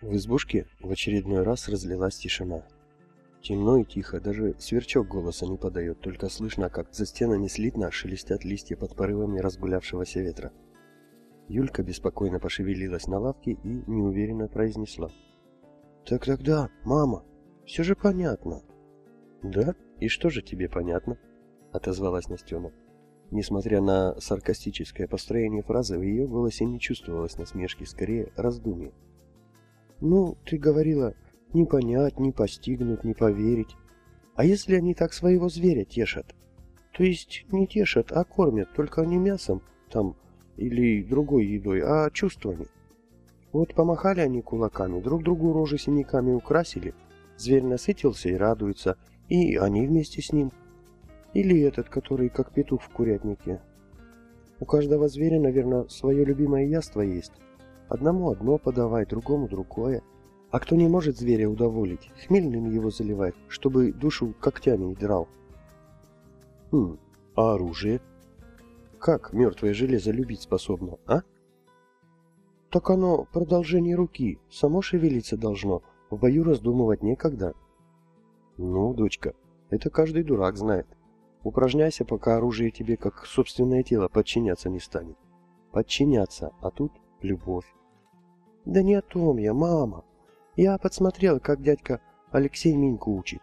В избушке в очередной раз разлилась тишина. Темно и тихо, даже сверчок голоса не подает, только слышно, как за стенами слитно шелестят листья под порывами разгулявшегося ветра. Юлька беспокойно пошевелилась на лавке и неуверенно произнесла. «Так тогда, мама, все же понятно». «Да? И что же тебе понятно?» — отозвалась Настена. Несмотря на саркастическое построение фразы, в ее голосе не чувствовалось насмешки, скорее раздумья. «Ну, ты говорила, не понять, не постигнуть, не поверить. А если они так своего зверя тешат? То есть не тешат, а кормят, только не мясом там или другой едой, а чувствами. Вот помахали они кулаками, друг другу рожи синяками украсили, зверь насытился и радуется, и они вместе с ним. Или этот, который как петух в курятнике. У каждого зверя, наверное, свое любимое яство есть. Одному одно подавай, другому другое. А кто не может зверя удоволить, хмельным его заливает, чтобы душу когтями не драл. Хм, а оружие? Как мертвое железо любить способно, а? Так оно продолжение руки, само шевелиться должно, в бою раздумывать некогда. Ну, дочка, это каждый дурак знает. Упражняйся, пока оружие тебе как собственное тело подчиняться не станет. Подчиняться, а тут любовь. Да не о том я, мама. Я подсмотрел, как дядька Алексей Миньку учит.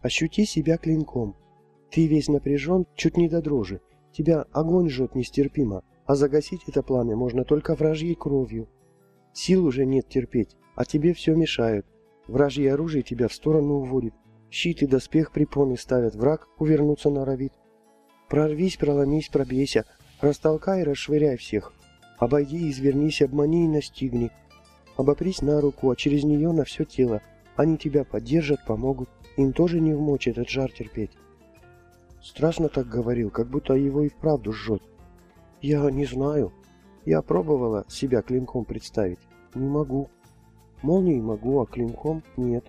Ощути себя клинком. Ты весь напряжен, чуть не до дрожи. Тебя огонь жжет нестерпимо, а загасить это пламя можно только вражьей кровью. Сил уже нет терпеть, а тебе все мешают. Вражье оружие тебя в сторону уводит. Щит и доспех препоны ставят, враг увернуться норовит. Прорвись, проломись, пробейся, растолкай и расшвыряй всех. Обойди, извернись, обмани и настигни. Обопрись на руку, а через нее на все тело. Они тебя поддержат, помогут. Им тоже не в мочь этот жар терпеть. Страшно так говорил, как будто его и вправду жжет. Я не знаю. Я пробовала себя клинком представить. Не могу. Молнией могу, а клинком нет.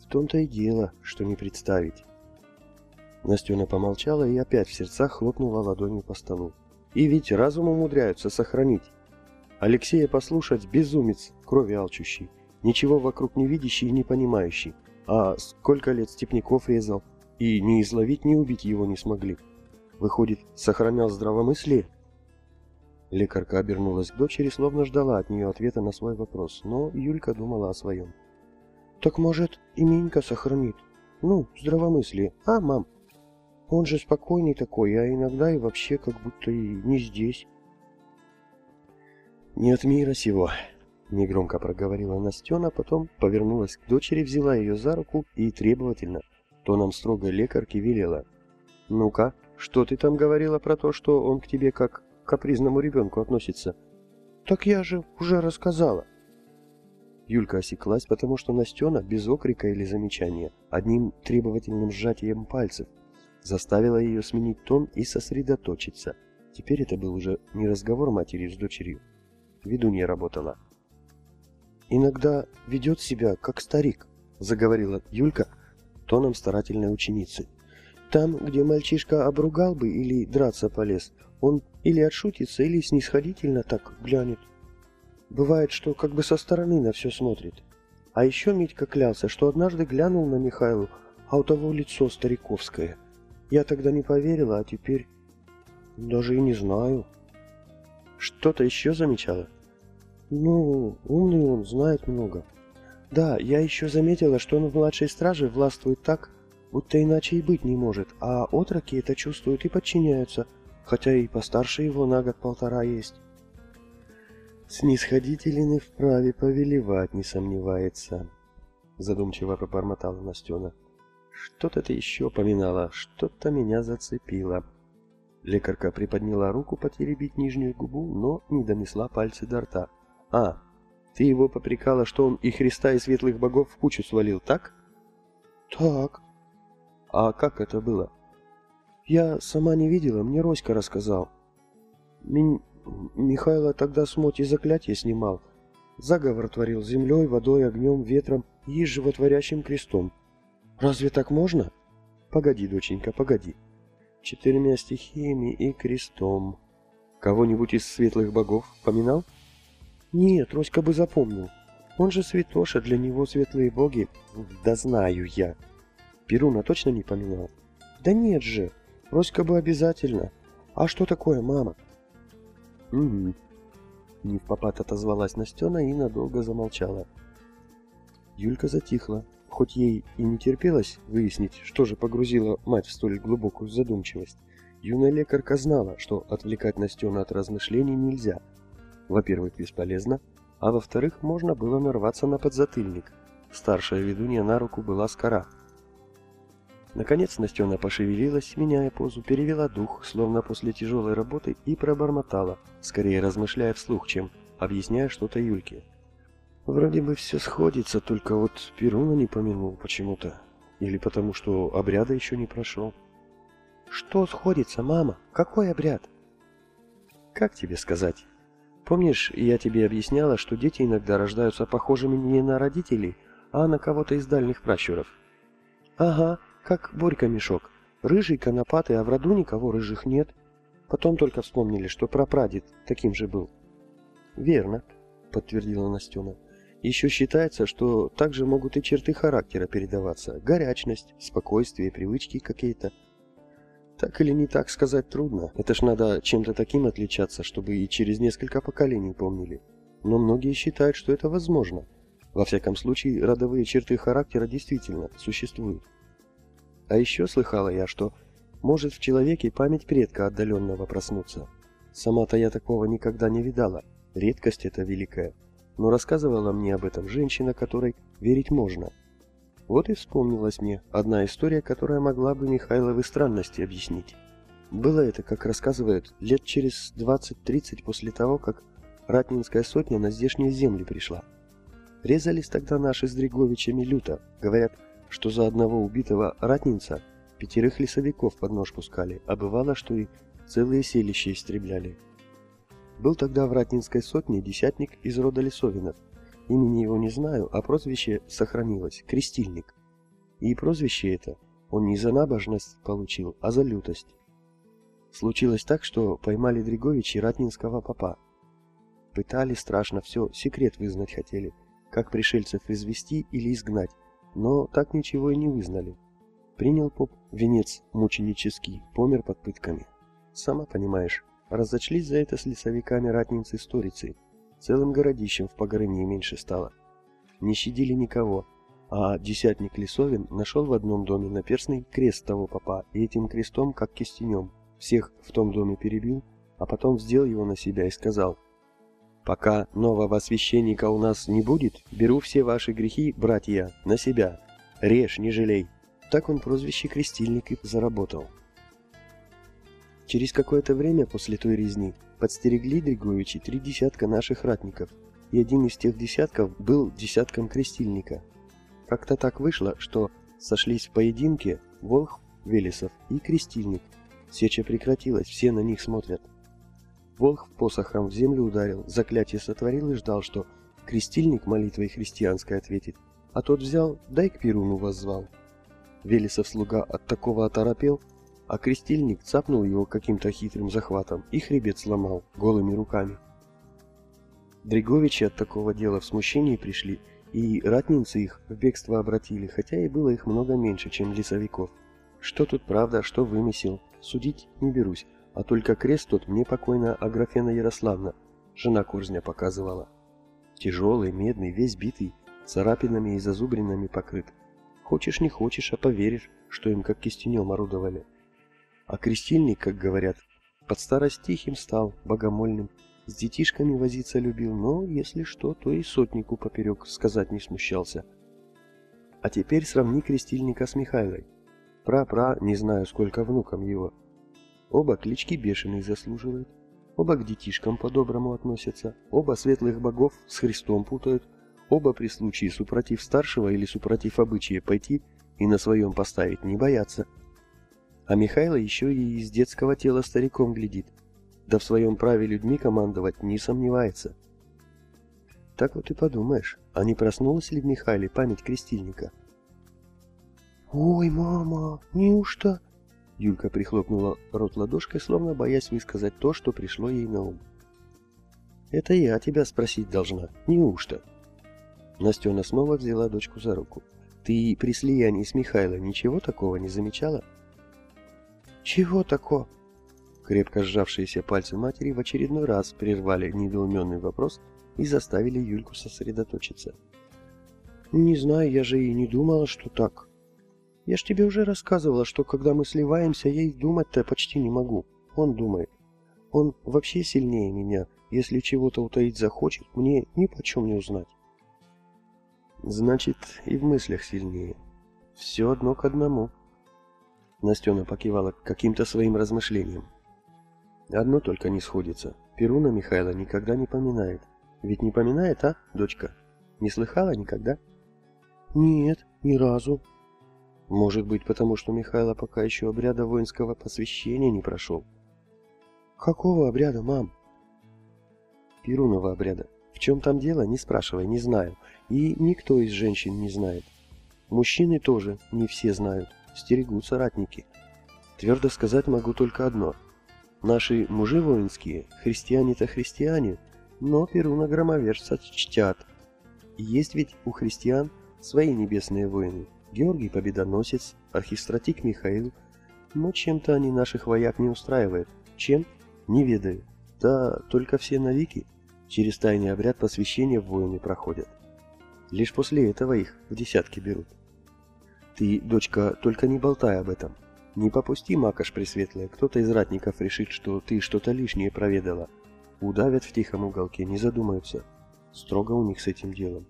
В том-то и дело, что не представить. Настена помолчала и опять в сердцах хлопнула ладонью по столу. И ведь разум умудряются сохранить. Алексея послушать безумец, крови алчущий, ничего вокруг не видящий и не понимающий. А сколько лет степняков резал, и ни изловить, ни убить его не смогли. Выходит, сохранял здравомыслие? Лекарка обернулась к дочери, словно ждала от нее ответа на свой вопрос, но Юлька думала о своем. «Так, может, и Минька сохранит? Ну, здравомыслие, а, мам? Он же спокойный такой, а иногда и вообще как будто и не здесь». «Не от мира сего», — негромко проговорила Настена, потом повернулась к дочери, взяла ее за руку и требовательно, тоном строгой лекарки велела. «Ну-ка, что ты там говорила про то, что он к тебе как к капризному ребенку относится?» «Так я же уже рассказала». Юлька осеклась, потому что Настена, без окрика или замечания, одним требовательным сжатием пальцев, заставила ее сменить тон и сосредоточиться. Теперь это был уже не разговор матери с дочерью, ведунья работала. «Иногда ведет себя, как старик», — заговорила Юлька тоном старательной ученицы. «Там, где мальчишка обругал бы или драться полез, он или отшутится, или снисходительно так глянет. Бывает, что как бы со стороны на все смотрит. А еще Митька клялся, что однажды глянул на Михайлу, а у того лицо стариковское. Я тогда не поверила, а теперь даже и не знаю. Что-то еще замечала? Ну, умный он, знает много. Да, я еще заметила, что он в младшей страже властвует так, будто иначе и быть не может, а отроки это чувствуют и подчиняются, хотя и постарше его на год-полтора есть. Снисходителен и вправе повелевать, не сомневается, задумчиво пробормотала Настена. Что-то ты еще поминала, что-то меня зацепило. Лекарка приподняла руку потеребить нижнюю губу, но не донесла пальцы до рта. А, ты его попрекала, что он и Христа, и светлых богов в кучу свалил, так? Так. А как это было? Я сама не видела, мне Роська рассказал. Ми... Михайло тогда с Моти заклятие снимал. Заговор творил землей, водой, огнем, ветром и животворящим крестом. Разве так можно? Погоди, доченька, погоди. Четырьмя стихиями и крестом. Кого-нибудь из светлых богов поминал? Нет, Роська бы запомнил. Он же святоша, для него светлые боги. Да знаю я. Перуна точно не поминал? Да нет же, Роська бы обязательно. А что такое, мама? Угу. Не в попад отозвалась Настена и надолго замолчала. Юлька затихла, хоть ей и не терпелось выяснить, что же погрузило мать в столь глубокую задумчивость. Юная лекарка знала, что отвлекать Настену от размышлений нельзя. Во-первых, бесполезно, а во-вторых, можно было нарваться на подзатыльник. Старшая ведунья на руку была скора. Наконец Настена пошевелилась, меняя позу, перевела дух, словно после тяжелой работы, и пробормотала, скорее размышляя вслух, чем объясняя что-то Юльке. Вроде бы все сходится, только вот Перуна не помянул почему-то. Или потому, что обряда еще не прошел. Что сходится, мама? Какой обряд? Как тебе сказать? Помнишь, я тебе объясняла, что дети иногда рождаются похожими не на родителей, а на кого-то из дальних пращуров? Ага, как Борька-мешок. Рыжий, конопатый, а в роду никого рыжих нет. Потом только вспомнили, что прапрадед таким же был. Верно, подтвердила Настена. Еще считается, что также могут и черты характера передаваться. Горячность, спокойствие, привычки какие-то. Так или не так сказать трудно. Это ж надо чем-то таким отличаться, чтобы и через несколько поколений помнили. Но многие считают, что это возможно. Во всяком случае, родовые черты характера действительно существуют. А еще слыхала я, что может в человеке память предка отдаленного проснуться. Сама-то я такого никогда не видала. Редкость это великая. Но рассказывала мне об этом женщина, которой верить можно – вот и вспомнилась мне одна история, которая могла бы Михайловы странности объяснить. Было это, как рассказывают, лет через 20-30 после того, как Ратнинская сотня на здешние земли пришла. Резались тогда наши с Дриговичами люто. Говорят, что за одного убитого ратнинца пятерых лесовиков под нож пускали, а бывало, что и целые селища истребляли. Был тогда в Ратнинской сотне десятник из рода Лесовинов, Имени его не знаю, а прозвище сохранилось – Крестильник. И прозвище это он не за набожность получил, а за лютость. Случилось так, что поймали Дриговичи ратнинского попа. Пытали страшно все, секрет вызнать хотели, как пришельцев извести или изгнать, но так ничего и не вызнали. Принял поп венец мученический, помер под пытками. Сама понимаешь, разочлись за это с лесовиками ратницы-сторицей. Целым городищем в Погорыне меньше стало. Не щадили никого, а десятник Лисовин нашел в одном доме наперстный крест того попа, и этим крестом, как кистенем, всех в том доме перебил, а потом сделал его на себя и сказал, «Пока нового священника у нас не будет, беру все ваши грехи, братья, на себя. Режь, не жалей». Так он прозвище крестильник и заработал. Через какое-то время после той резни подстерегли Дриговичи три десятка наших ратников, и один из тех десятков был десятком крестильника. Как-то так вышло, что сошлись в поединке Волх, Велесов и Крестильник. Сеча прекратилась, все на них смотрят. Волх посохом в землю ударил, заклятие сотворил и ждал, что Крестильник молитвой христианской ответит, а тот взял, дай к Перуну воззвал. Велесов слуга от такого оторопел, а крестильник цапнул его каким-то хитрым захватом и хребет сломал голыми руками. Дриговичи от такого дела в смущении пришли, и ратницы их в бегство обратили, хотя и было их много меньше, чем лесовиков. Что тут правда, что вымысел, судить не берусь, а только крест тот мне покойно Аграфена Ярославна, жена Корзня, показывала. Тяжелый, медный, весь битый, царапинами и зазубринами покрыт. Хочешь не хочешь, а поверишь, что им как кистенем орудовали. А крестильник, как говорят, под старость тихим стал, богомольным, с детишками возиться любил, но, если что, то и сотнику поперек сказать не смущался. А теперь сравни крестильника с Михайлой. Пра-пра, не знаю, сколько внукам его. Оба клички бешеные заслуживают, оба к детишкам по-доброму относятся, оба светлых богов с Христом путают, оба при случае супротив старшего или супротив обычая пойти и на своем поставить не боятся. А Михайло еще и из детского тела стариком глядит. Да в своем праве людьми командовать не сомневается. Так вот и подумаешь, а не проснулась ли в Михайле память крестильника? «Ой, мама, неужто?» Юлька прихлопнула рот ладошкой, словно боясь высказать то, что пришло ей на ум. Это я тебя спросить должна, неужто? Настена снова взяла дочку за руку. Ты при слиянии с Михайло ничего такого не замечала? Чего такого? Крепко сжавшиеся пальцы матери в очередной раз прервали недоуменный вопрос и заставили Юльку сосредоточиться. «Не знаю, я же и не думала, что так. Я ж тебе уже рассказывала, что когда мы сливаемся, я и думать-то почти не могу. Он думает. Он вообще сильнее меня. Если чего-то утаить захочет, мне ни почем не узнать». «Значит, и в мыслях сильнее. Все одно к одному». Настена покивала каким-то своим размышлением. Одно только не сходится. Перуна Михайла никогда не поминает. Ведь не поминает, а, дочка? Не слыхала никогда? Нет, ни разу. Может быть, потому что Михайло пока еще обряда воинского посвящения не прошел. Какого обряда, мам? Перунова обряда. В чем там дело, не спрашивай, не знаю. И никто из женщин не знает. Мужчины тоже не все знают. Стерегут соратники. Твердо сказать могу только одно – Наши мужи воинские, христиане-то христиане, но Перуна громовержца чтят. И есть ведь у христиан свои небесные воины. Георгий Победоносец, архистратик Михаил. Но чем-то они наших вояк не устраивают. Чем? Не ведаю. Да только все навики через тайный обряд посвящения в воины проходят. Лишь после этого их в десятки берут. Ты, дочка, только не болтай об этом. Не попусти, Макаш Пресветлая, кто-то из ратников решит, что ты что-то лишнее проведала. Удавят в тихом уголке, не задумаются. Строго у них с этим делом.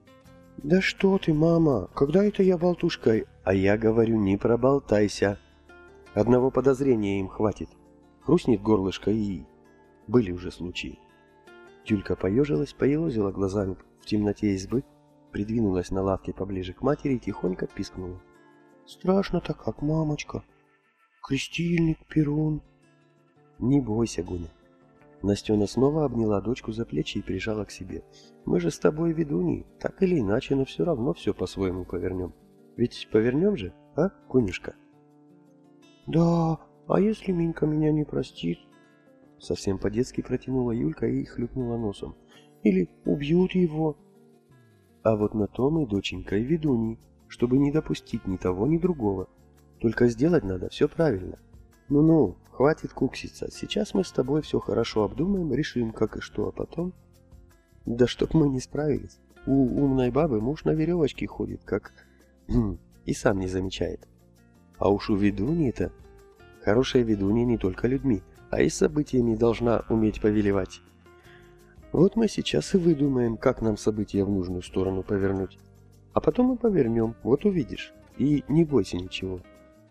«Да что ты, мама, когда это я болтушкой?» «А я говорю, не проболтайся. Одного подозрения им хватит. Хрустнет горлышко и...» Были уже случаи. Тюлька поежилась, поелозила глазами в темноте избы, придвинулась на лавке поближе к матери и тихонько пискнула. «Страшно-то как, мамочка!» Крестильник, Перун. Не бойся, Гуня. Настена снова обняла дочку за плечи и прижала к себе. Мы же с тобой ведуньи, так или иначе, но все равно все по-своему повернем. Ведь повернем же, а, Гунюшка? Да, а если Минька меня не простит? Совсем по-детски протянула Юлька и хлюпнула носом. Или убьют его? А вот на то мы, доченька, и ведуньи, чтобы не допустить ни того, ни другого. Только сделать надо все правильно. Ну-ну, хватит кукситься. Сейчас мы с тобой все хорошо обдумаем, решим как и что, а потом... Да чтоб мы не справились. У умной бабы муж на веревочке ходит, как... Хм, и сам не замечает. А уж у ведуньи-то... Хорошая ведунья не только людьми, а и событиями должна уметь повелевать. Вот мы сейчас и выдумаем, как нам события в нужную сторону повернуть. А потом мы повернем, вот увидишь. И не бойся ничего.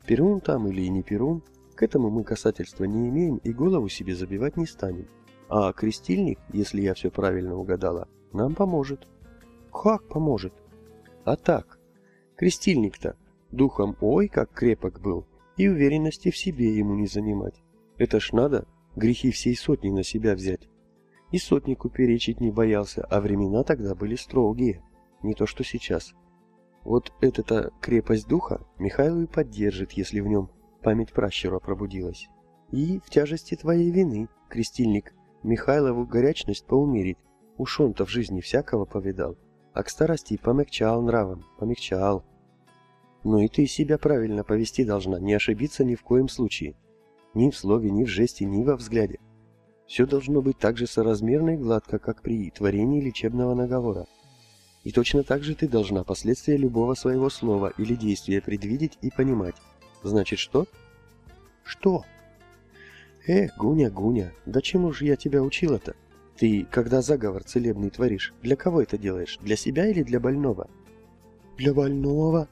Перун там или не Перун, к этому мы касательства не имеем и голову себе забивать не станем. А крестильник, если я все правильно угадала, нам поможет. Как поможет? А так, крестильник-то духом ой как крепок был, и уверенности в себе ему не занимать. Это ж надо грехи всей сотни на себя взять. И сотнику перечить не боялся, а времена тогда были строгие, не то что сейчас. Вот эта-то крепость духа Михайлу и поддержит, если в нем память пращура пробудилась. И в тяжести твоей вины, крестильник, Михайлову горячность поумерит. Уж он-то в жизни всякого повидал, а к старости помягчал нравом, помягчал. Ну и ты себя правильно повести должна, не ошибиться ни в коем случае. Ни в слове, ни в жесте, ни во взгляде. Все должно быть так же соразмерно и гладко, как при творении лечебного наговора. И точно так же ты должна последствия любого своего слова или действия предвидеть и понимать. Значит, что? Что? Э, Гуня, Гуня, да чему же я тебя учила-то? Ты, когда заговор целебный творишь, для кого это делаешь? Для себя или для больного? Для больного.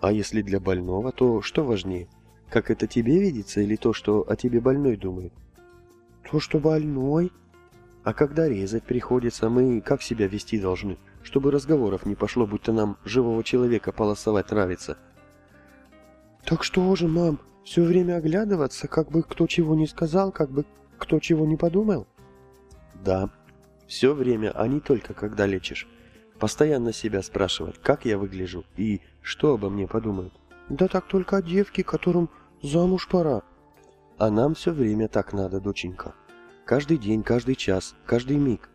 А если для больного, то что важнее? Как это тебе видится или то, что о тебе больной думает? То, что больной. А когда резать приходится, мы как себя вести должны? Чтобы разговоров не пошло, будто нам живого человека полосовать нравится. Так что же, мам, все время оглядываться, как бы кто чего не сказал, как бы кто чего не подумал? Да, все время, а не только когда лечишь. Постоянно себя спрашивать, как я выгляжу и что обо мне подумают. Да так только о девке, которым замуж пора. А нам все время так надо, доченька. Каждый день, каждый час, каждый миг.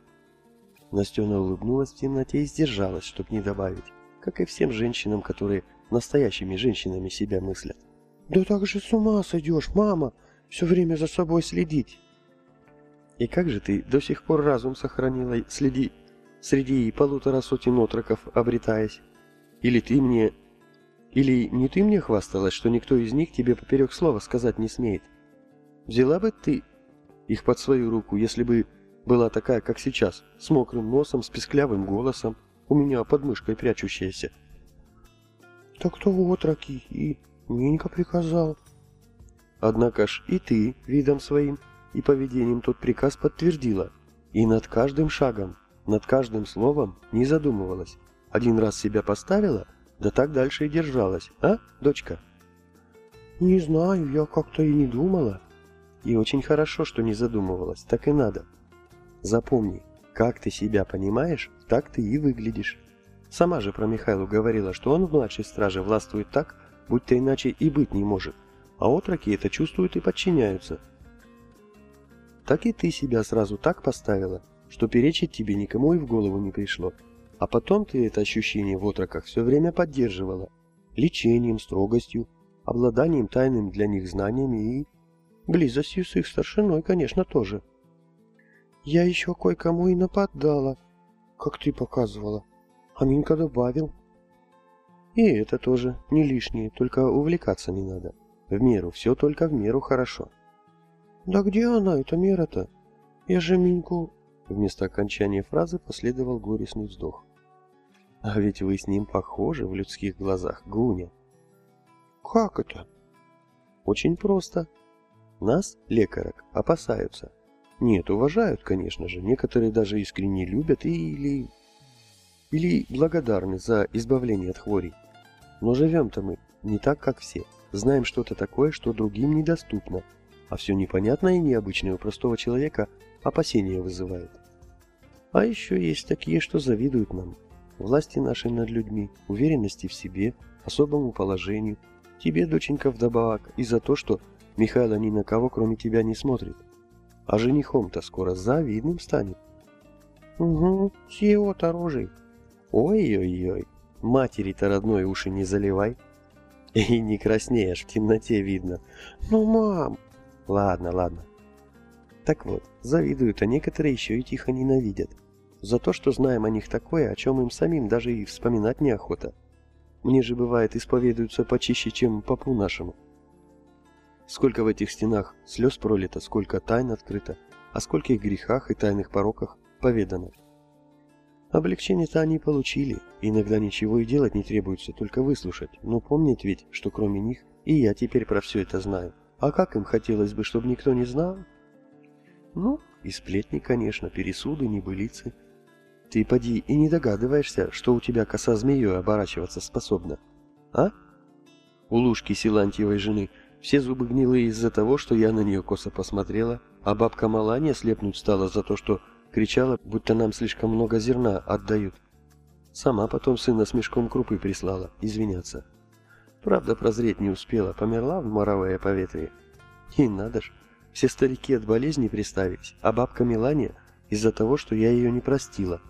Настена улыбнулась в темноте и сдержалась, чтоб не добавить, как и всем женщинам, которые настоящими женщинами себя мыслят. «Да так же с ума сойдешь, мама! Все время за собой следить!» «И как же ты до сих пор разум сохранила, следи, среди полутора сотен отроков обретаясь? Или ты мне... Или не ты мне хвасталась, что никто из них тебе поперек слова сказать не смеет? Взяла бы ты их под свою руку, если бы была такая, как сейчас, с мокрым носом, с песклявым голосом, у меня под мышкой прячущаяся?» «Так то отроки, и Минька приказал». Однако ж и ты видом своим и поведением тот приказ подтвердила, и над каждым шагом, над каждым словом не задумывалась. Один раз себя поставила, да так дальше и держалась, а, дочка? Не знаю, я как-то и не думала. И очень хорошо, что не задумывалась, так и надо. Запомни, как ты себя понимаешь, так ты и выглядишь. Сама же про Михайлу говорила, что он в младшей страже властвует так, будто иначе и быть не может, а отроки это чувствуют и подчиняются. Так и ты себя сразу так поставила, что перечить тебе никому и в голову не пришло. А потом ты это ощущение в отроках все время поддерживала. Лечением, строгостью, обладанием тайным для них знаниями и... Близостью с их старшиной, конечно, тоже. Я еще кое-кому и нападала, как ты показывала. А Минька добавил. И это тоже не лишнее, только увлекаться не надо. В меру, все только в меру хорошо. Да где она, эта мера-то? Я же Миньку Вместо окончания фразы последовал горестный вздох. А ведь вы с ним похожи в людских глазах, Гуня. Как это? Очень просто. Нас, лекарок, опасаются. Нет, уважают, конечно же, некоторые даже искренне любят или... Или благодарны за избавление от хворей. Но живем-то мы не так, как все. Знаем что-то такое, что другим недоступно. А все непонятное и необычное у простого человека опасения вызывает. А еще есть такие, что завидуют нам. Власти нашей над людьми, уверенности в себе, особому положению. Тебе, доченька, вдобавок, и за то, что Михайло ни на кого, кроме тебя, не смотрит. А женихом-то скоро завидным станет. Угу, с его-то рожей. Ой-ой-ой, матери-то родной уши не заливай. И не краснеешь, в темноте видно. Ну, мам! Ладно, ладно, так вот, завидуют, а некоторые еще и тихо ненавидят. За то, что знаем о них такое, о чем им самим даже и вспоминать неохота. Мне же бывает исповедуются почище, чем попу нашему. Сколько в этих стенах слез пролито, сколько тайн открыто, о скольких грехах и тайных пороках поведано. Облегчение-то они получили, иногда ничего и делать не требуется, только выслушать, но помнить ведь, что кроме них и я теперь про все это знаю. А как им хотелось бы, чтобы никто не знал? Ну, и сплетни, конечно, пересуды, небылицы. Ты поди и не догадываешься, что у тебя коса змеей оборачиваться способна. А? У Лужки Силантьевой жены все зубы гнилые из-за того, что я на нее косо посмотрела, а бабка Маланья слепнуть стала за то, что кричала, будто нам слишком много зерна отдают. Сама потом сына с мешком крупы прислала, извиняться. Правда, прозреть не успела, померла в моровое поветрие. И надо ж, все старики от болезни приставились, а бабка Мелания из-за того, что я ее не простила.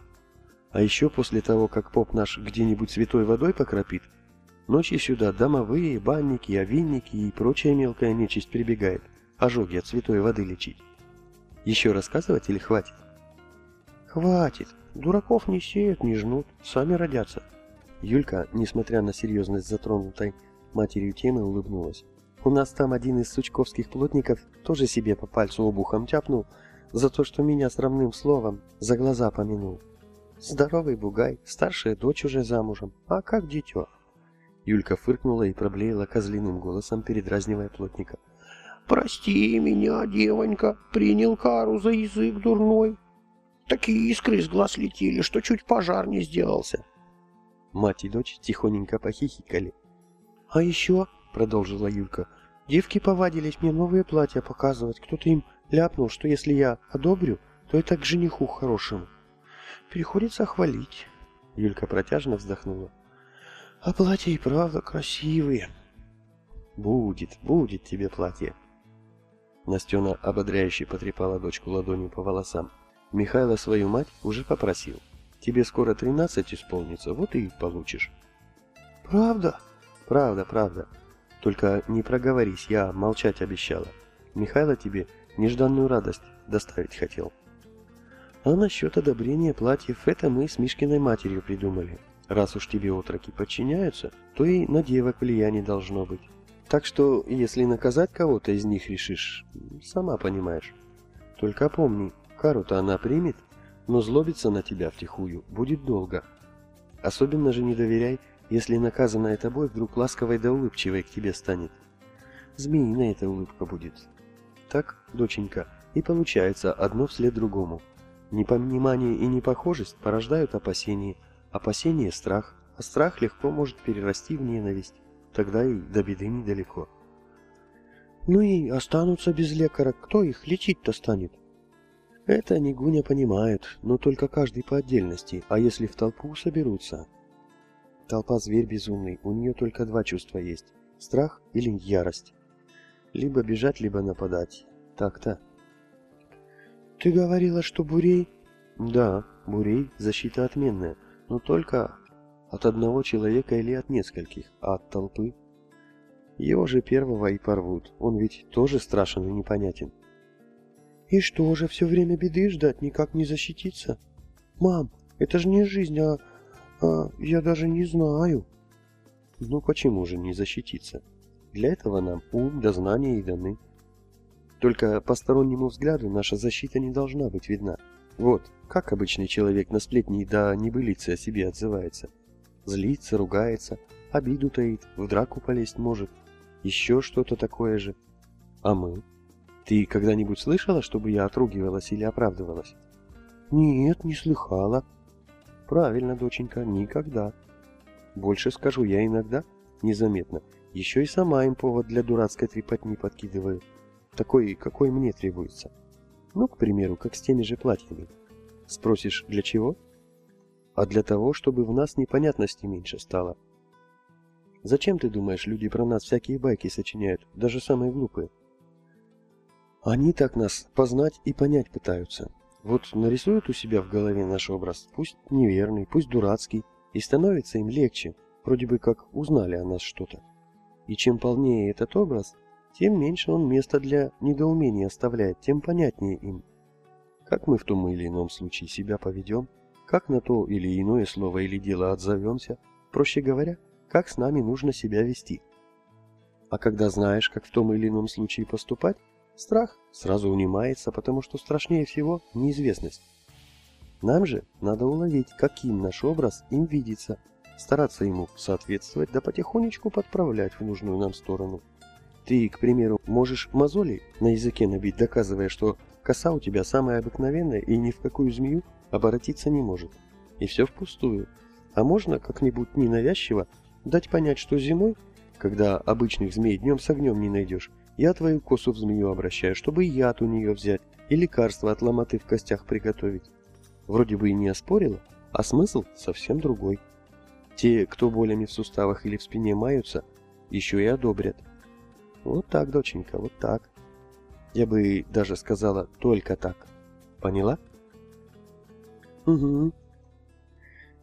А еще после того, как поп наш где-нибудь святой водой покропит, ночью сюда домовые, банники, овинники и прочая мелкая нечисть прибегает, ожоги от святой воды лечить. Еще рассказывать или хватит? Хватит. Дураков не сеют, не жнут, сами родятся. Юлька, несмотря на серьезность затронутой матерью темы, улыбнулась. У нас там один из сучковских плотников тоже себе по пальцу обухом тяпнул за то, что меня с равным словом за глаза помянул. Здоровый бугай, старшая дочь уже замужем, а как дитё? Юлька фыркнула и проблеяла козлиным голосом, передразнивая плотника. «Прости меня, девонька, принял кару за язык дурной. Такие искры из глаз летели, что чуть пожар не сделался». Мать и дочь тихоненько похихикали. «А еще, — продолжила Юлька, Девки повадились мне новые платья показывать. Кто-то им ляпнул, что если я одобрю, то это к жениху хорошему. Приходится хвалить. Юлька протяжно вздохнула. А платья и правда красивые. Будет, будет тебе платье. Настена ободряюще потрепала дочку ладонью по волосам. Михайло свою мать уже попросил. Тебе скоро 13 исполнится, вот и получишь. Правда? Правда, правда. Только не проговорись, я молчать обещала. Михайло тебе нежданную радость доставить хотел. А насчет одобрения платьев, это мы с Мишкиной матерью придумали. Раз уж тебе отроки подчиняются, то и на девок влияние должно быть. Так что, если наказать кого-то из них решишь, сама понимаешь. Только помни, кару-то она примет, но злобиться на тебя втихую будет долго. Особенно же не доверяй, если наказанная тобой вдруг ласковой да улыбчивой к тебе станет. Змеиная эта улыбка будет. Так, доченька, и получается одно вслед другому. Непонимание и непохожесть порождают опасения, опасение – страх, а страх легко может перерасти в ненависть. Тогда и до беды недалеко. Ну и останутся без лекаря, кто их лечить-то станет? Это они Гуня понимают, но только каждый по отдельности, а если в толпу соберутся? Толпа зверь безумный, у нее только два чувства есть – страх или ярость. Либо бежать, либо нападать. Так-то. Ты говорила, что Бурей? Да, Бурей – защита отменная, но только от одного человека или от нескольких, а от толпы. Его же первого и порвут, он ведь тоже страшен и непонятен. И что же, все время беды ждать, никак не защититься? Мам, это же не жизнь, а... а я даже не знаю. Ну почему же не защититься? Для этого нам ум да знания и даны. Только постороннему взгляду наша защита не должна быть видна. Вот, как обычный человек на сплетни да небылицы о себе отзывается. Злится, ругается, обиду таит, в драку полезть может. Еще что-то такое же. А мы? Ты когда-нибудь слышала, чтобы я отругивалась или оправдывалась? Нет, не слыхала. Правильно, доченька, никогда. Больше скажу, я иногда, незаметно, еще и сама им повод для дурацкой трепотни подкидываю. Такой, какой мне требуется. Ну, к примеру, как с теми же платьями. Спросишь, для чего? А для того, чтобы в нас непонятности меньше стало. Зачем, ты думаешь, люди про нас всякие байки сочиняют, даже самые глупые? Они так нас познать и понять пытаются. Вот нарисуют у себя в голове наш образ, пусть неверный, пусть дурацкий, и становится им легче, вроде бы как узнали о нас что-то. И чем полнее этот образ, тем меньше он места для недоумения оставляет, тем понятнее им. Как мы в том или ином случае себя поведем, как на то или иное слово или дело отзовемся, проще говоря, как с нами нужно себя вести. А когда знаешь, как в том или ином случае поступать, Страх сразу унимается, потому что страшнее всего неизвестность. Нам же надо уловить, каким наш образ им видится, стараться ему соответствовать, да потихонечку подправлять в нужную нам сторону. Ты, к примеру, можешь мозоли на языке набить, доказывая, что коса у тебя самая обыкновенная и ни в какую змею оборотиться не может. И все впустую. А можно как-нибудь ненавязчиво дать понять, что зимой, когда обычных змей днем с огнем не найдешь, я твою косу в змею обращаю, чтобы яд у нее взять и лекарство от ломоты в костях приготовить. Вроде бы и не оспорила, а смысл совсем другой. Те, кто болями в суставах или в спине маются, еще и одобрят. Вот так, доченька, вот так. Я бы даже сказала только так. Поняла? Угу.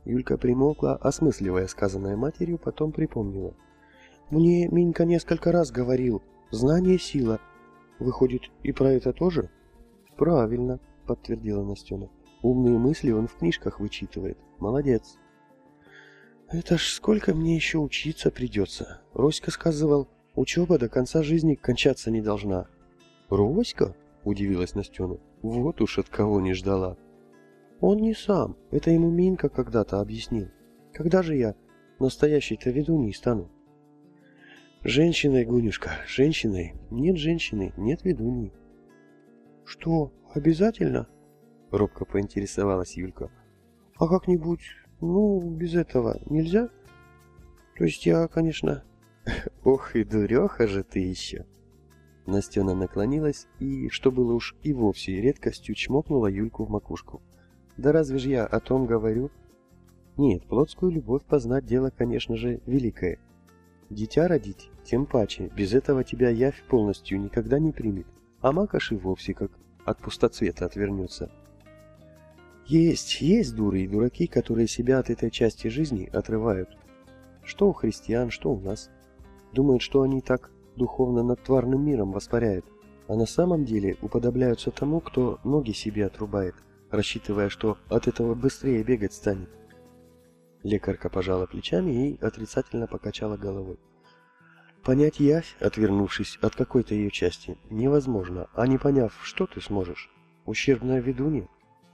Юлька примолкла, осмысливая сказанное матерью, потом припомнила. Мне Минька несколько раз говорил, Знание – сила. Выходит, и про это тоже? Правильно, подтвердила Настена. Умные мысли он в книжках вычитывает. Молодец. Это ж сколько мне еще учиться придется. Роська сказывал, учеба до конца жизни кончаться не должна. Роська? Удивилась Настена. Вот уж от кого не ждала. Он не сам. Это ему Минка когда-то объяснил. Когда же я настоящей-то ведуньей стану? Женщиной, Гунюшка, женщиной. Нет женщины, нет ведуньи. Что, обязательно? Робко поинтересовалась Юлька. А как-нибудь, ну, без этого нельзя? То есть я, конечно... Ох и дуреха же ты еще. Настена наклонилась и, что было уж и вовсе редкостью, чмокнула Юльку в макушку. Да разве ж я о том говорю? Нет, плотскую любовь познать дело, конечно же, великое. Дитя родить, тем паче, без этого тебя явь полностью никогда не примет, а макаш и вовсе как от пустоцвета отвернется. Есть, есть дуры и дураки, которые себя от этой части жизни отрывают. Что у христиан, что у нас. Думают, что они так духовно над тварным миром воспаряют, а на самом деле уподобляются тому, кто ноги себе отрубает, рассчитывая, что от этого быстрее бегать станет. Лекарка пожала плечами и отрицательно покачала головой. Понять явь, отвернувшись от какой-то ее части, невозможно, а не поняв, что ты сможешь. Ущербная ведунья?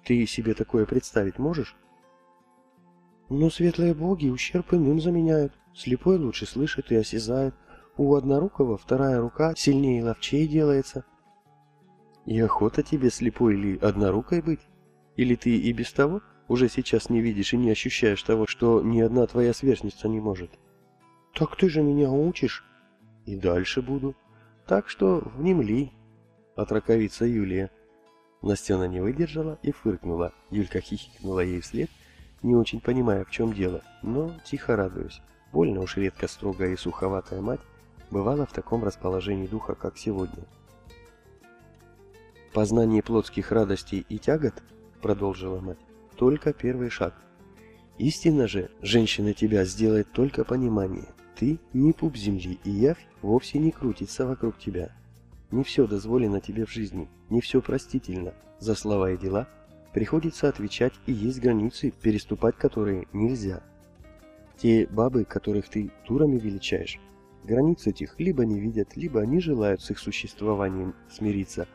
Ты себе такое представить можешь? Но светлые боги ущерб иным заменяют. Слепой лучше слышит и осязает. У однорукого вторая рука сильнее и ловчее делается. И охота тебе слепой или однорукой быть? Или ты и без того уже сейчас не видишь и не ощущаешь того, что ни одна твоя сверстница не может? Так ты же меня учишь. И дальше буду. Так что внемли, отраковица Юлия. Настена не выдержала и фыркнула. Юлька хихикнула ей вслед, не очень понимая, в чем дело, но тихо радуюсь. Больно уж редко строгая и суховатая мать бывала в таком расположении духа, как сегодня. «Познание плотских радостей и тягот, — продолжила мать, — только первый шаг. Истинно же, женщина тебя сделает только понимание, ты не пуп земли, и явь вовсе не крутится вокруг тебя. Не все дозволено тебе в жизни, не все простительно. За слова и дела приходится отвечать, и есть границы, переступать которые нельзя. Те бабы, которых ты турами величаешь, границ этих либо не видят, либо не желают с их существованием смириться.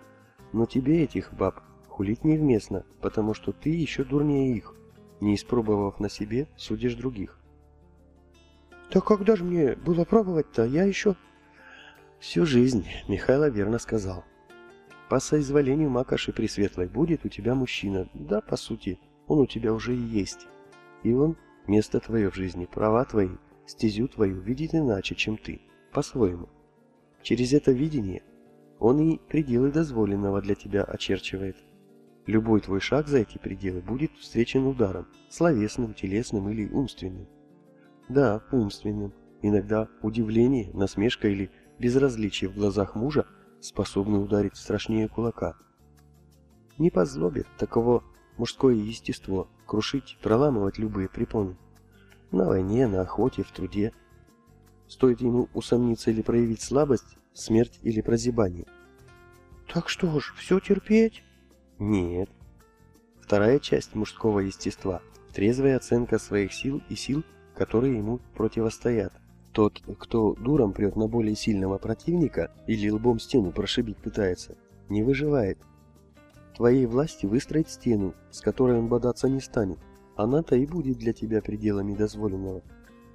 Но тебе этих баб хулить невместно, потому что ты еще дурнее их. Не испробовав на себе, судишь других. Да когда же мне было пробовать-то? Я еще... Всю жизнь, Михайло верно сказал. По соизволению Макоши Пресветлой будет у тебя мужчина. Да, по сути, он у тебя уже и есть. И он место твое в жизни, права твои, стезю твою видит иначе, чем ты, по-своему. Через это видение он и пределы дозволенного для тебя очерчивает. Любой твой шаг за эти пределы будет встречен ударом, словесным, телесным или умственным. Да, умственным. Иногда удивление, насмешка или безразличие в глазах мужа способны ударить страшнее кулака. Не по злобе, таково мужское естество, крушить, проламывать любые препоны. На войне, на охоте, в труде. Стоит ему усомниться или проявить слабость, смерть или прозябание. Так что ж, все терпеть? Нет. Вторая часть мужского естества – трезвая оценка своих сил и сил которые ему противостоят. Тот, кто дуром прет на более сильного противника или лбом стену прошибить пытается, не выживает. Твоей власти выстроить стену, с которой он бодаться не станет. Она-то и будет для тебя пределами дозволенного.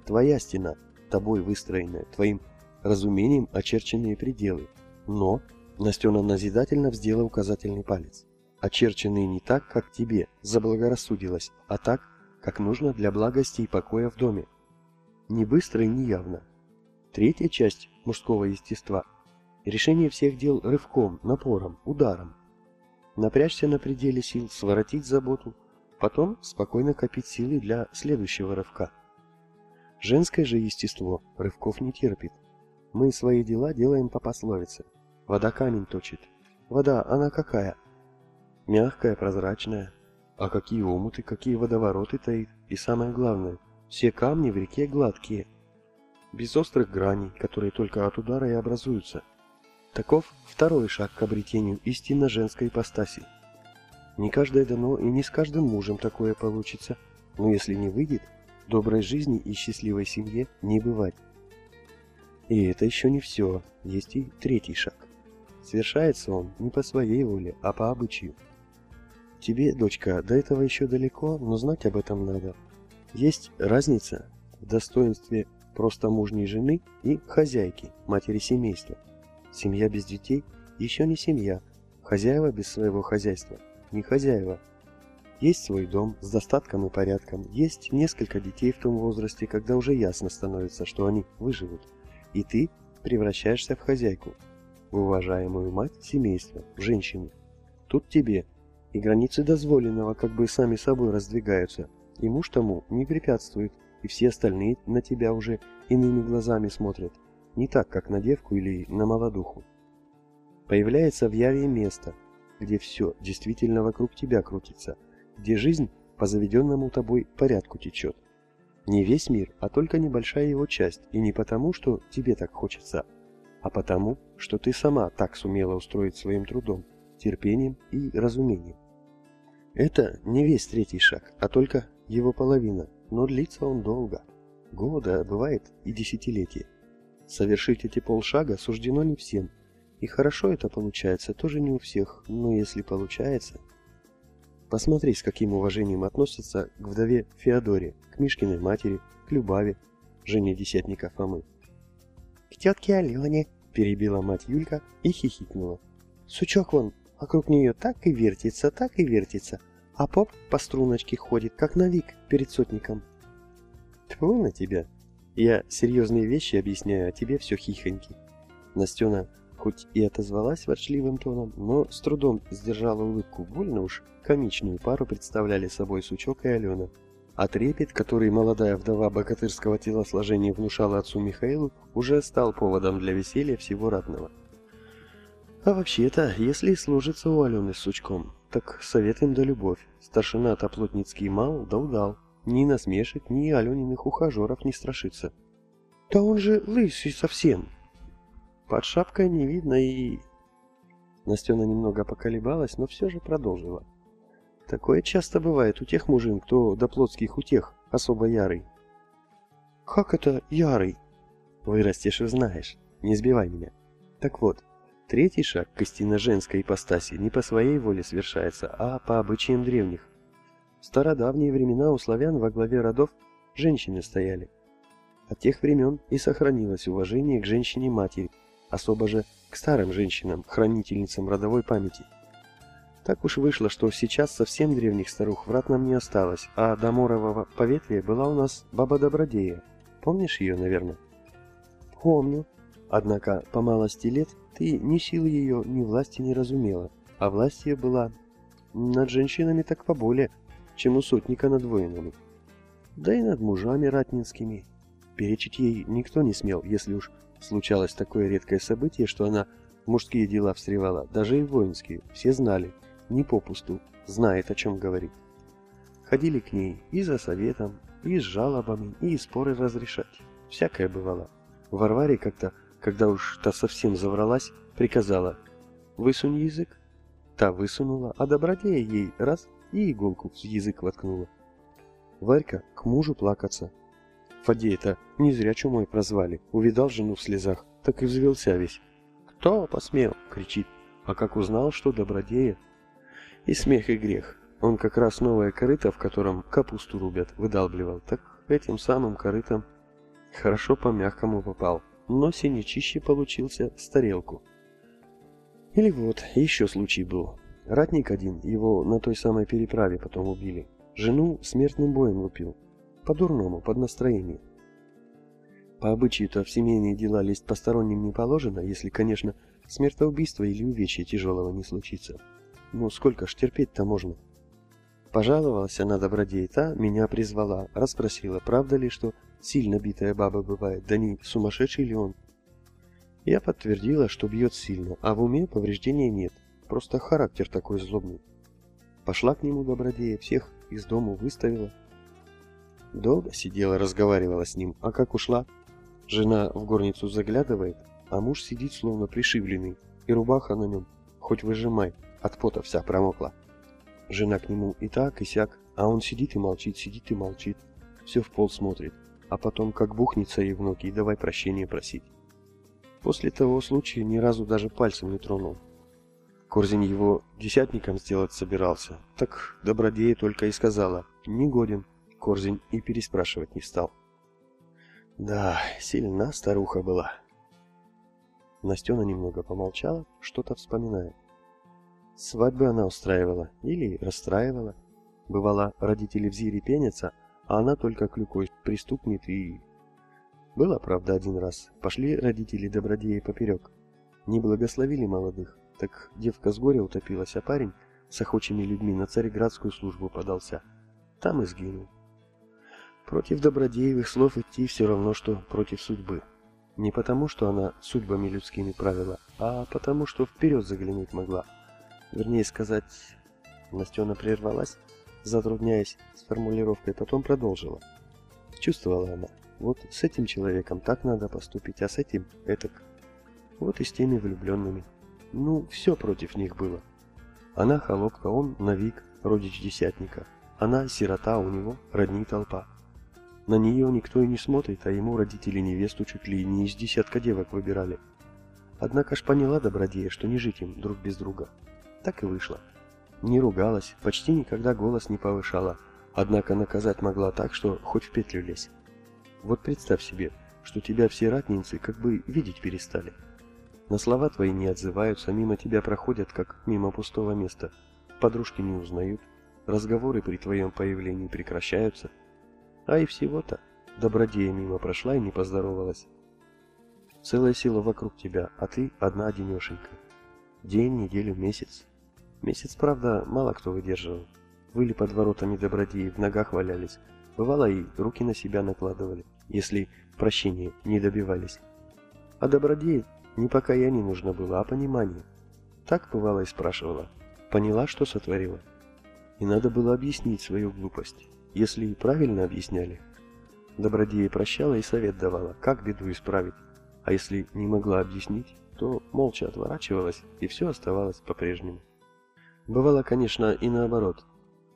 Твоя стена, тобой выстроенная, твоим разумением очерченные пределы. Но, Настена назидательно вздела указательный палец. Очерченные не так, как тебе заблагорассудилось, а так, как нужно для благости и покоя в доме. Не быстро и не явно. Третья часть мужского естества – решение всех дел рывком, напором, ударом. Напрячься на пределе сил, своротить заботу, потом спокойно копить силы для следующего рывка. Женское же естество рывков не терпит. Мы свои дела делаем по пословице. Вода камень точит. Вода, она какая? Мягкая, прозрачная, а какие омуты, какие водовороты таит. И самое главное, все камни в реке гладкие. Без острых граней, которые только от удара и образуются. Таков второй шаг к обретению истинно женской ипостаси. Не каждое дано и не с каждым мужем такое получится, но если не выйдет, доброй жизни и счастливой семье не бывать. И это еще не все, есть и третий шаг. Совершается он не по своей воле, а по обычаю. Тебе, дочка, до этого еще далеко, но знать об этом надо. Есть разница в достоинстве просто мужней жены и хозяйки, матери семейства. Семья без детей еще не семья, хозяева без своего хозяйства не хозяева. Есть свой дом с достатком и порядком, есть несколько детей в том возрасте, когда уже ясно становится, что они выживут. И ты превращаешься в хозяйку, в уважаемую мать семейства, в женщину. Тут тебе и границы дозволенного как бы сами собой раздвигаются, и муж тому не препятствует, и все остальные на тебя уже иными глазами смотрят, не так, как на девку или на молодуху. Появляется в яве место, где все действительно вокруг тебя крутится, где жизнь по заведенному тобой порядку течет. Не весь мир, а только небольшая его часть, и не потому, что тебе так хочется, а потому, что ты сама так сумела устроить своим трудом, терпением и разумением. Это не весь третий шаг, а только его половина, но длится он долго. Года, бывает и десятилетия. Совершить эти полшага суждено не всем, и хорошо это получается тоже не у всех, но если получается... Посмотри, с каким уважением относятся к вдове Феодоре, к Мишкиной матери, к Любаве, жене десятника Фомы. «К тетке Алене», — перебила мать Юлька и хихикнула. «Сучок вон вокруг нее так и вертится, так и вертится, а поп по струночке ходит, как навик перед сотником». «Тьфу на тебя! Я серьезные вещи объясняю, а тебе все хихоньки». Настена хоть и отозвалась ворчливым тоном, но с трудом сдержала улыбку. Больно уж комичную пару представляли собой Сучок и Алена. А трепет, который молодая вдова богатырского телосложения внушала отцу Михаилу, уже стал поводом для веселья всего родного. А вообще-то, если служится у Алены с Сучком, так совет им да любовь. Старшина-то плотницкий мал да удал. Ни насмешек, ни Алениных ухажеров не страшится. «Да он же лысый совсем!» Под шапкой не видно и... Настена немного поколебалась, но все же продолжила. Такое часто бывает у тех мужчин, кто до плотских утех особо ярый. Как это ярый? Вырастешь и знаешь. Не сбивай меня. Так вот, третий шаг к истинно-женской ипостаси не по своей воле совершается, а по обычаям древних. В стародавние времена у славян во главе родов женщины стояли. От тех времен и сохранилось уважение к женщине-матери, особо же к старым женщинам, хранительницам родовой памяти. Так уж вышло, что сейчас совсем древних старух врат нам не осталось, а до Морового поветрия была у нас баба Добродея. Помнишь ее, наверное? Помню. Однако по малости лет ты ни силы ее, ни власти не разумела, а власть ее была над женщинами так поболее, чем у сотника над воинами. Да и над мужами ратнинскими. Перечить ей никто не смел, если уж Случалось такое редкое событие, что она мужские дела встревала, даже и воинские. Все знали, не попусту, знает, о чем говорит. Ходили к ней и за советом, и с жалобами, и споры разрешать. Всякое бывало. Варваре как-то, когда уж та совсем завралась, приказала «Высунь язык». Та высунула, а добродея ей раз и иголку в язык воткнула. Варька к мужу плакаться, Фадея-то не зря чумой прозвали. Увидал жену в слезах, так и взвелся весь. «Кто посмел?» — кричит. А как узнал, что добродея? И смех, и грех. Он как раз новое корыто, в котором капусту рубят, выдалбливал. Так этим самым корытом хорошо по-мягкому попал. Но синячище получился с тарелку. Или вот, еще случай был. Ратник один, его на той самой переправе потом убили. Жену смертным боем лупил. По-дурному, под настроение. По обычаю-то в семейные дела лезть посторонним не положено, если, конечно, смертоубийство или увечья тяжелого не случится. Ну, сколько ж терпеть-то можно? Пожаловалась она добродей, та меня призвала, расспросила, правда ли, что сильно битая баба бывает, да не сумасшедший ли он? Я подтвердила, что бьет сильно, а в уме повреждения нет, просто характер такой злобный. Пошла к нему добродея, всех из дому выставила, Долго сидела, разговаривала с ним, а как ушла? Жена в горницу заглядывает, а муж сидит словно пришибленный, и рубаха на нем, хоть выжимай, от пота вся промокла. Жена к нему и так, и сяк, а он сидит и молчит, сидит и молчит, все в пол смотрит, а потом как бухнется ей в ноги и давай прощения просить. После того случая ни разу даже пальцем не тронул. Корзин его десятником сделать собирался, так добродея только и сказала, не годен, Корзин и переспрашивать не стал. Да, сильна старуха была. Настена немного помолчала, что-то вспоминая. Свадьбы она устраивала или расстраивала. Бывало, родители в зире пенятся, а она только клюкой пристукнет и... Было, правда, один раз. Пошли родители добродеи поперек. Не благословили молодых, так девка с горя утопилась, а парень с охочими людьми на цареградскую службу подался. Там и сгинул. Против добродеевых слов идти все равно, что против судьбы. Не потому, что она судьбами людскими правила, а потому, что вперед заглянуть могла. Вернее сказать, Настена прервалась, затрудняясь с формулировкой, потом продолжила. Чувствовала она, вот с этим человеком так надо поступить, а с этим этак. Вот и с теми влюбленными. Ну, все против них было. Она холопка, он навик, родич десятника. Она сирота, у него родни толпа. На нее никто и не смотрит, а ему родители невесту чуть ли не из десятка девок выбирали. Однако ж поняла добродея, что не жить им друг без друга. Так и вышло. Не ругалась, почти никогда голос не повышала, однако наказать могла так, что хоть в петлю лезь. Вот представь себе, что тебя все ратницы как бы видеть перестали. На слова твои не отзываются, мимо тебя проходят, как мимо пустого места. Подружки не узнают, разговоры при твоем появлении прекращаются. А и всего-то добродея мимо прошла и не поздоровалась. Целое село вокруг тебя, а ты одна одинешенька. День, неделю, месяц. Месяц, правда, мало кто выдерживал. Выли под воротами добродеи, в ногах валялись. Бывало и руки на себя накладывали, если прощения не добивались. А добродеи не покаяние нужно было, а понимание. Так бывало и спрашивала. Поняла, что сотворила? И надо было объяснить свою глупость. Если и правильно объясняли, добродея прощала и совет давала, как беду исправить. А если не могла объяснить, то молча отворачивалась, и все оставалось по-прежнему. Бывало, конечно, и наоборот.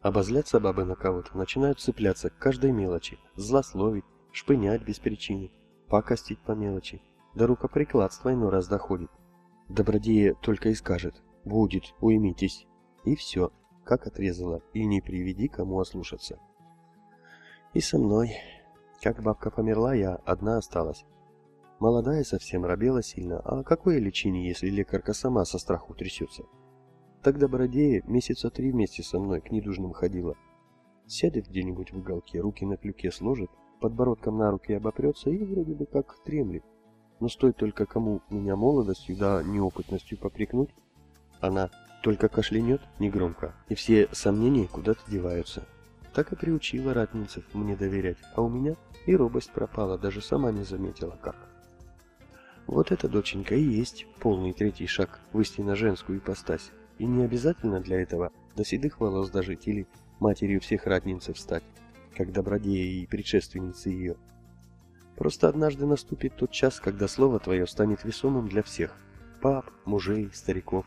Обозляться бабы на кого-то, начинают цепляться к каждой мелочи, злословить, шпынять без причины, пакостить по мелочи. До рукоприкладства иной раз доходит. Добродея только и скажет «Будет, уймитесь». И все, как отрезала, и не приведи кому ослушаться. И со мной. Как бабка померла, я одна осталась. Молодая совсем, робела сильно, а какое лечение, если лекарка сама со страху трясется? Тогда Бородея месяца три вместе со мной к недужным ходила. Сядет где-нибудь в уголке, руки на клюке сложит, подбородком на руки обопрется и вроде бы как тремлет. Но стоит только кому меня молодостью да неопытностью попрекнуть, она только кашлянет негромко, и все сомнения куда-то деваются. Так и приучила ратницев мне доверять, а у меня и робость пропала, даже сама не заметила как. Вот эта доченька и есть полный третий шаг в истинно женскую ипостась. И не обязательно для этого до седых волос дожить или матерью всех ратницев стать, как добродея и предшественницы ее. Просто однажды наступит тот час, когда слово твое станет весомым для всех – пап, мужей, стариков.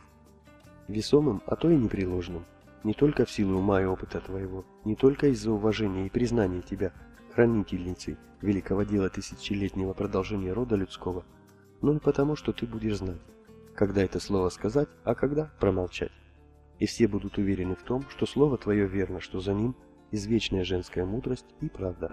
Весомым, а то и непреложным. Не только в силу ума и опыта твоего, не только из-за уважения и признания тебя, хранительницей великого дела тысячелетнего продолжения рода людского, но и потому, что ты будешь знать, когда это слово сказать, а когда промолчать. И все будут уверены в том, что слово твое верно, что за ним извечная женская мудрость и правда.